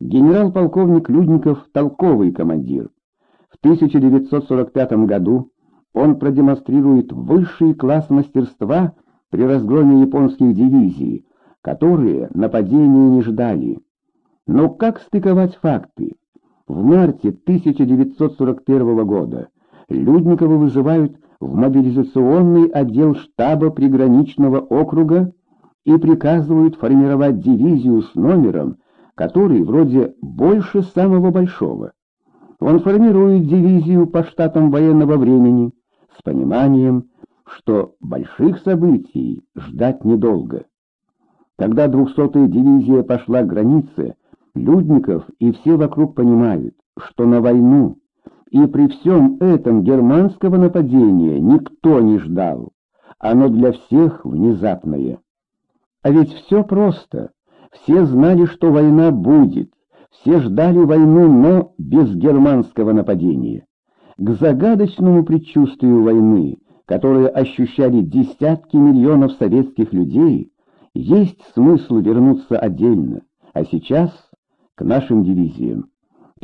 Генерал-полковник Людников – толковый командир. В 1945 году он продемонстрирует высший класс мастерства при разгроме японских дивизий, которые нападения не ждали. Но как стыковать факты? В марте 1941 года Людникова вызывают в мобилизационный отдел штаба приграничного округа и приказывают формировать дивизию с номером, который вроде больше самого большого. Он формирует дивизию по штатам военного времени с пониманием, что больших событий ждать недолго. Когда 200-я дивизия пошла к границе, Людников и все вокруг понимают, что на войну и при всем этом германского нападения никто не ждал. Оно для всех внезапное. А ведь все просто. Все знали, что война будет. Все ждали войну, но без германского нападения. К загадочному предчувствию войны, которое ощущали десятки миллионов советских людей, есть смысл вернуться отдельно, а сейчас к нашим дивизиям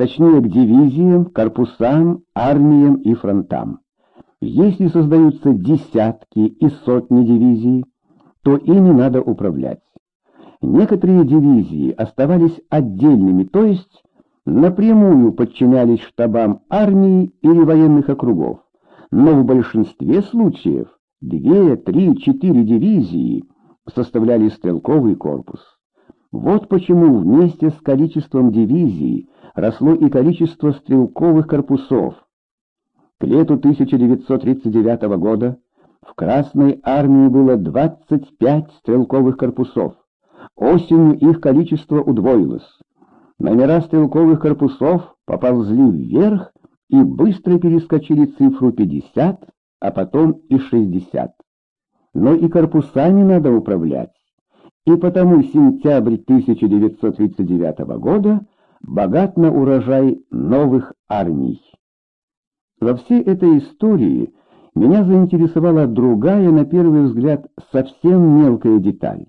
точнее к дивизиям, корпусам, армиям и фронтам. Если создаются десятки и сотни дивизий, то ими надо управлять. Некоторые дивизии оставались отдельными, то есть напрямую подчинялись штабам армии или военных округов, но в большинстве случаев две, три, четыре дивизии составляли стрелковый корпус. Вот почему вместе с количеством дивизий росло и количество стрелковых корпусов. К лету 1939 года в Красной армии было 25 стрелковых корпусов. Осенью их количество удвоилось. Номера стрелковых корпусов поползли вверх и быстро перескочили цифру 50, а потом и 60. Но и корпусами надо управлять. И потому сентябрь 1939 года богат на урожай новых армий. Во всей этой истории меня заинтересовала другая, на первый взгляд, совсем мелкая деталь.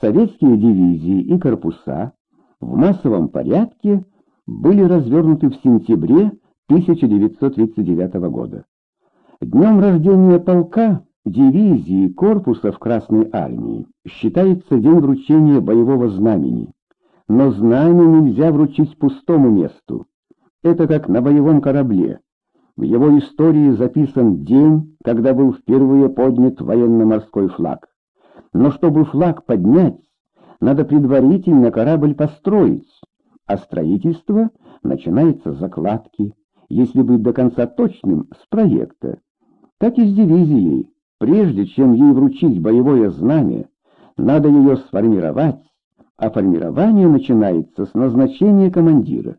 Советские дивизии и корпуса в массовом порядке были развернуты в сентябре 1939 года. Днем рождения полка, дивизии, корпуса в Красной армии считается день вручения боевого знамени. Но знамя нельзя вручить пустому месту. Это как на боевом корабле. В его истории записан день, когда был впервые поднят военно-морской флаг. Но чтобы флаг поднять, надо предварительно корабль построить, а строительство начинается с закладки, если быть до конца точным, с проекта. Так и с дивизией. Прежде чем ей вручить боевое знамя, надо ее сформировать, а формирование начинается с назначения командира.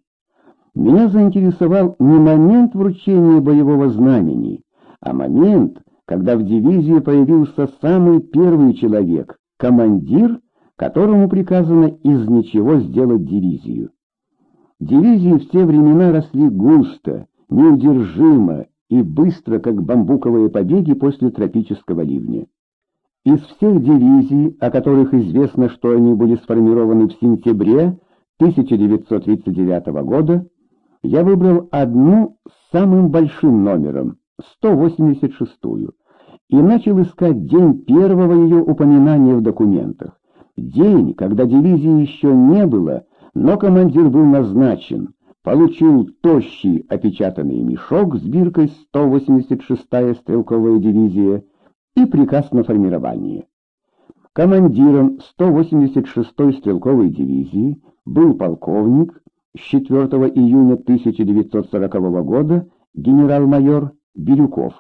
Меня заинтересовал не момент вручения боевого знамени, а момент, когда в дивизии появился самый первый человек, командир, которому приказано из ничего сделать дивизию. Дивизии в те времена росли густо, неудержимо и быстро, как бамбуковые побеги после тропического ливня. Из всех дивизий, о которых известно, что они были сформированы в сентябре 1939 года, я выбрал одну с самым большим номером, 186-ю, и начал искать день первого ее упоминания в документах. День, когда дивизии еще не было, но командир был назначен, получил тощий опечатанный мешок с биркой 186-я стрелковая дивизия и приказ на формирование. Командиром 186-й стрелковой дивизии был полковник с 4 июня 1940 года генерал-майор Бирюков.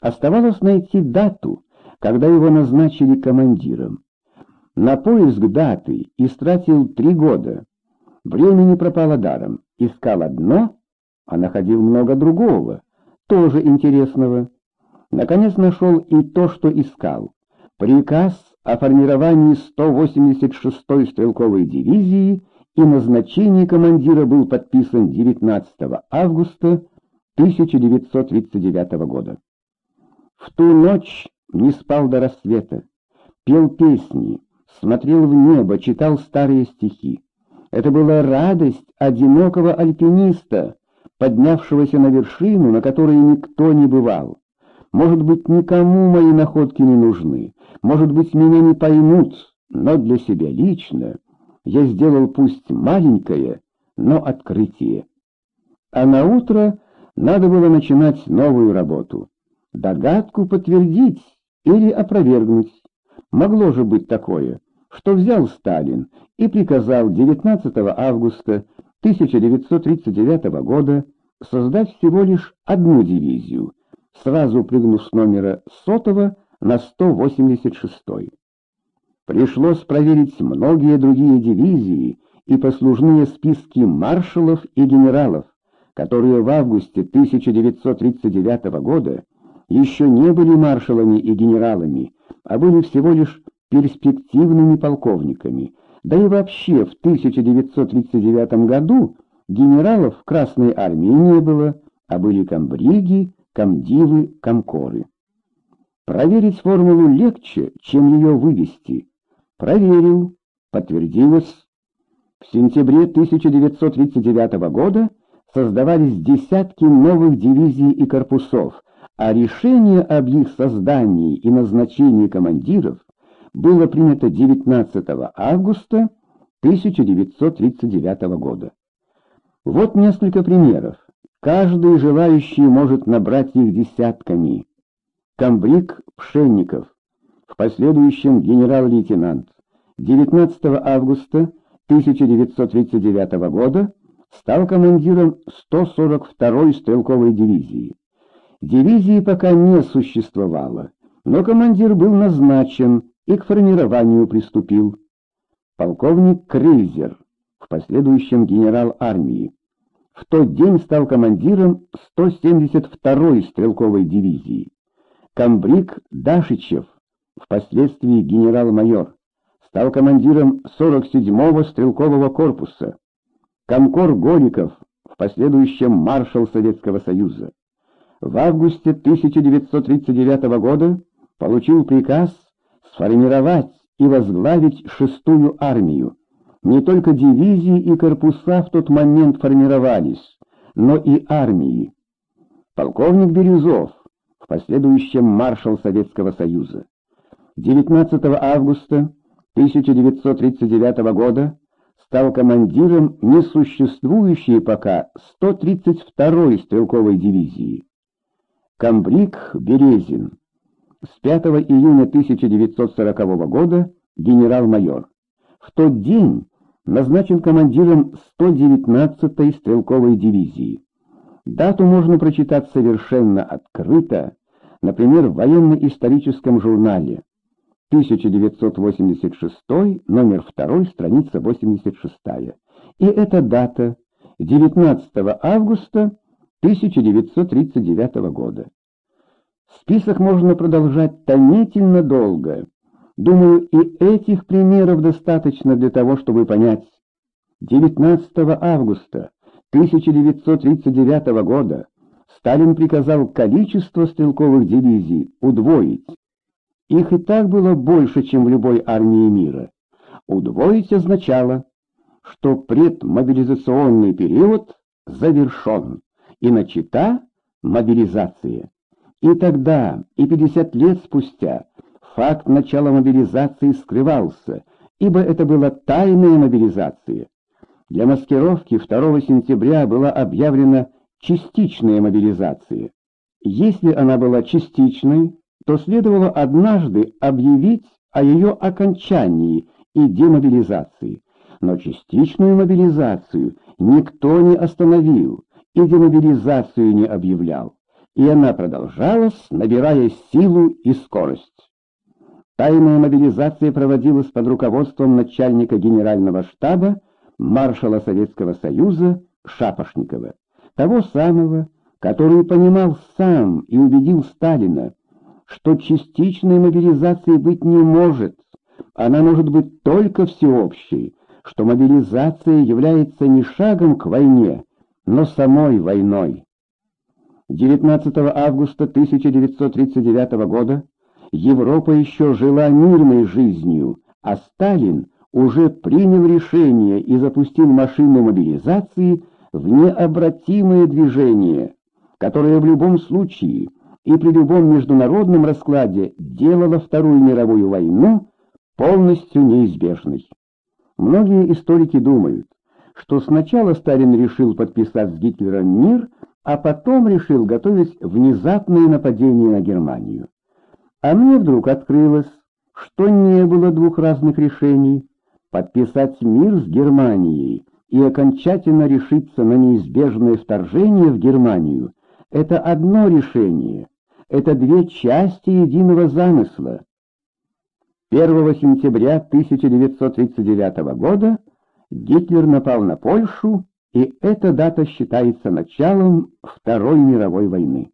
Оставалось найти дату, когда его назначили командиром. На поиск даты истратил три года. Времени пропало даром. Искал одно, а находил много другого, тоже интересного. Наконец нашел и то, что искал. Приказ о формировании 186-й стрелковой дивизии и назначении командира был подписан 19 августа 1939 года. В ту ночь не спал до рассвета, пел песни, смотрел в небо, читал старые стихи. Это была радость одинокого альпиниста, поднявшегося на вершину, на которой никто не бывал. Может быть, никому мои находки не нужны, может быть, меня не поймут, но для себя лично я сделал пусть маленькое, но открытие. А на утро надо было начинать новую работу. Догадку подтвердить или опровергнуть. Могло же быть такое, что взял Сталин и приказал 19 августа 1939 года создать всего лишь одну дивизию, сразу прыгнув с номера сотого на 186. Пришлось проверить многие другие дивизии и послужные списки маршалов и генералов, которые в августе 1939 года еще не были маршалами и генералами, а были всего лишь перспективными полковниками. Да и вообще в 1939 году генералов в Красной армии не было, а были комбриги, комдивы, комкоры. Проверить формулу легче, чем ее вывести. Проверил, подтвердилось. В сентябре 1939 года создавались десятки новых дивизий и корпусов, а решение об их создании и назначении командиров было принято 19 августа 1939 года. Вот несколько примеров. Каждый желающий может набрать их десятками. Камбрик Пшенников, в последующем генерал-лейтенант, 19 августа 1939 года стал командиром 142-й стрелковой дивизии. Дивизии пока не существовало, но командир был назначен и к формированию приступил. Полковник Крейзер, в последующем генерал армии, в тот день стал командиром 172-й стрелковой дивизии. Камбрик Дашичев, впоследствии генерал-майор, стал командиром 47-го стрелкового корпуса. Комкор Голиков, в последующем маршал Советского Союза. В августе 1939 года получил приказ сформировать и возглавить шестую армию. Не только дивизии и корпуса в тот момент формировались, но и армии. Полковник Бирюзов, в последующем маршал Советского Союза. 19 августа 1939 года стал командиром несуществующей пока 132-й стрелковой дивизии. Камбрик Березин. С 5 июня 1940 года генерал-майор. В тот день назначен командиром 119-й стрелковой дивизии. Дату можно прочитать совершенно открыто, например, в военно-историческом журнале 1986, номер 2, страница 86. И эта дата 19 августа 1939 года. Список можно продолжать томительно долго. Думаю, и этих примеров достаточно для того, чтобы понять. 19 августа 1939 года Сталин приказал количество стрелковых дивизий удвоить. Их и так было больше, чем в любой армии мира. Удвоить означало, что предмобилизационный период завершен, и начата мобилизация. И тогда, и 50 лет спустя, факт начала мобилизации скрывался, ибо это была тайная мобилизация. Для маскировки 2 сентября была объявлена частичная мобилизация. Если она была частичной, то следовало однажды объявить о ее окончании и демобилизации. Но частичную мобилизацию никто не остановил и демобилизацию не объявлял, и она продолжалась, набирая силу и скорость. Тайная мобилизация проводилась под руководством начальника генерального штаба маршала Советского Союза Шапошникова, того самого, который понимал сам и убедил Сталина, что частичной мобилизации быть не может, она может быть только всеобщей, что мобилизация является не шагом к войне, но самой войной. 19 августа 1939 года Европа еще жила мирной жизнью, а Сталин уже принял решение и запустил машину мобилизации в необратимое движение, которое в любом случае и при любом международном раскладе делало Вторую мировую войну полностью неизбежной. Многие историки думают, что сначала Сталин решил подписать с Гитлером мир, а потом решил готовить внезапное нападение на Германию. А мне вдруг открылось, что не было двух разных решений — подписать мир с Германией и окончательно решиться на неизбежное вторжение в Германию — это одно решение, это две части единого замысла. 1 сентября 1939 года Гитлер напал на Польшу, и эта дата считается началом Второй мировой войны.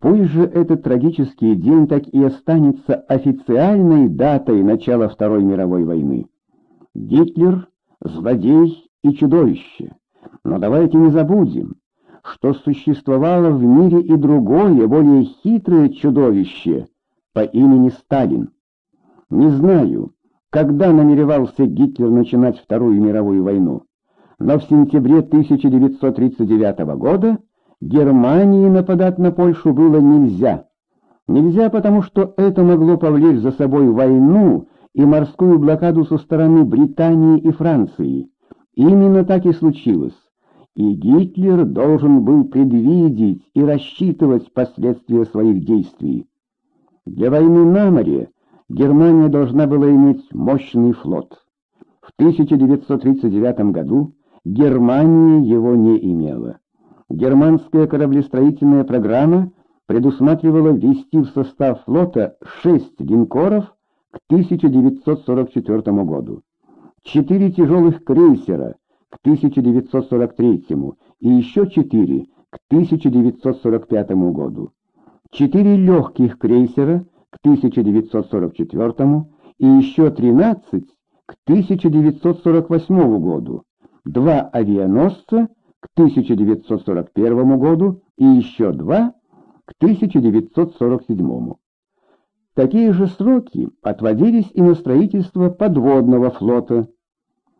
Пусть же этот трагический день так и останется официальной датой начала Второй мировой войны. Гитлер — злодей и чудовище. Но давайте не забудем, что существовало в мире и другое, более хитрое чудовище по имени Сталин. Не знаю, когда намеревался Гитлер начинать Вторую мировую войну, но в сентябре 1939 года Германии нападать на Польшу было нельзя. Нельзя, потому что это могло повлечь за собой войну и морскую блокаду со стороны Британии и Франции. Именно так и случилось. И Гитлер должен был предвидеть и рассчитывать последствия своих действий. Для войны на море Германия должна была иметь мощный флот. В 1939 году Германия его не имела. Германская кораблестроительная программа предусматривала ввести в состав флота шесть линкоров к 1944 году, четыре тяжелых крейсера к 1943 и еще четыре к 1945 году, четыре легких крейсера к 1944 и еще 13 к 1948 году, два авианосца к 1941 году и еще два к 1947. Такие же сроки отводились и на строительство подводного флота.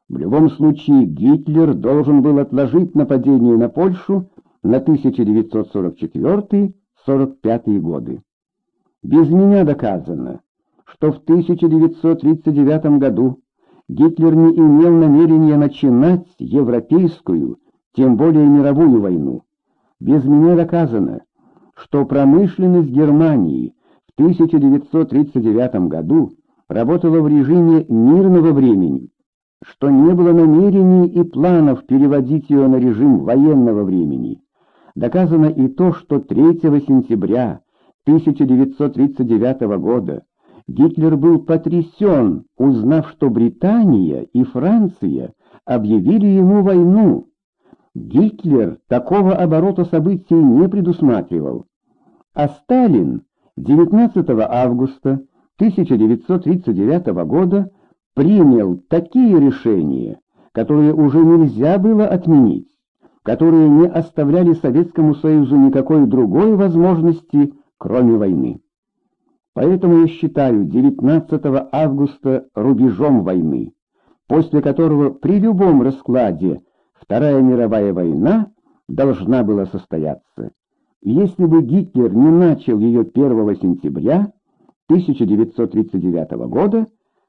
В любом случае Гитлер должен был отложить нападение на Польшу на 1944-45 годы. Без меня доказано, что в 1939 году Гитлер не имел намерения начинать европейскую, тем более мировую войну. Без меня доказано, что промышленность Германии в 1939 году работала в режиме мирного времени, что не было намерений и планов переводить ее на режим военного времени. Доказано и то, что 3 сентября 1939 года Гитлер был потрясен, узнав, что Британия и Франция объявили ему войну. Гитлер такого оборота событий не предусматривал. А Сталин 19 августа 1939 года принял такие решения, которые уже нельзя было отменить, которые не оставляли Советскому Союзу никакой другой возможности, кроме войны. Поэтому я считаю 19 августа рубежом войны, после которого при любом раскладе Вторая мировая война должна была состояться. Если бы Гитлер не начал ее 1 сентября 1939 года,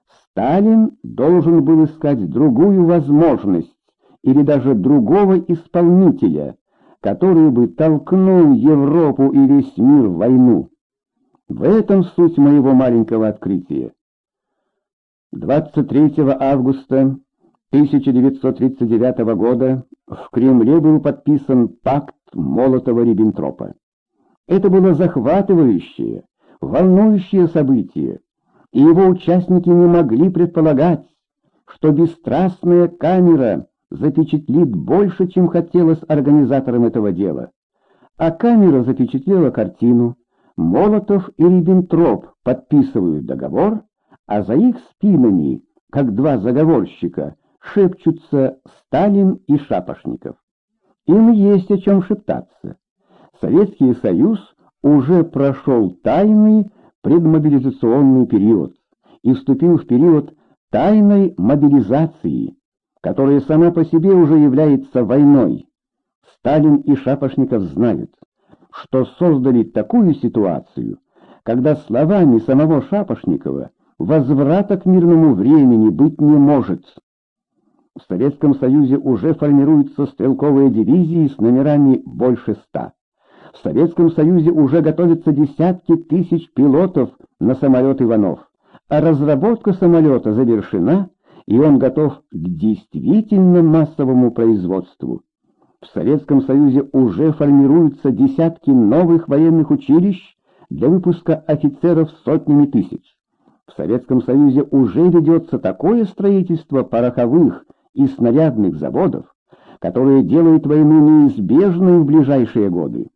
Сталин должен был искать другую возможность или даже другого исполнителя, который бы толкнул Европу и весь мир в войну. В этом суть моего маленького открытия. 23 августа 1939 года в Кремле был подписан пакт Молотова-Риббентропа. Это было захватывающее, волнующее событие, и его участники не могли предполагать, что бесстрастная камера запечатлит больше, чем хотелось организаторам этого дела. А камера запечатлела картину, Молотов и Риббентроп подписывают договор, а за их спинами, как два заговорщика, шепчутся Сталин и Шапошников. Им есть о чем шептаться. Советский Союз уже прошел тайный предмобилизационный период и вступил в период тайной мобилизации, которая сама по себе уже является войной. Сталин и Шапошников знают, что создали такую ситуацию, когда словами самого Шапошникова возврата к мирному времени быть не может. В Советском Союзе уже формируются стрелковые дивизии с номерами больше ста. В Советском Союзе уже готовятся десятки тысяч пилотов на самолет Иванов, а разработка самолета завершена, и он готов к действительно массовому производству. В Советском Союзе уже формируются десятки новых военных училищ для выпуска офицеров сотнями тысяч. В Советском Союзе уже ведется такое строительство пороховых и снарядных заводов, которое делает войну неизбежной в ближайшие годы.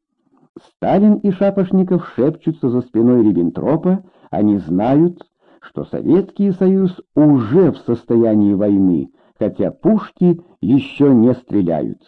Сталин и Шапошников шепчутся за спиной Риббентропа, они знают, что Советский Союз уже в состоянии войны, хотя пушки еще не стреляют.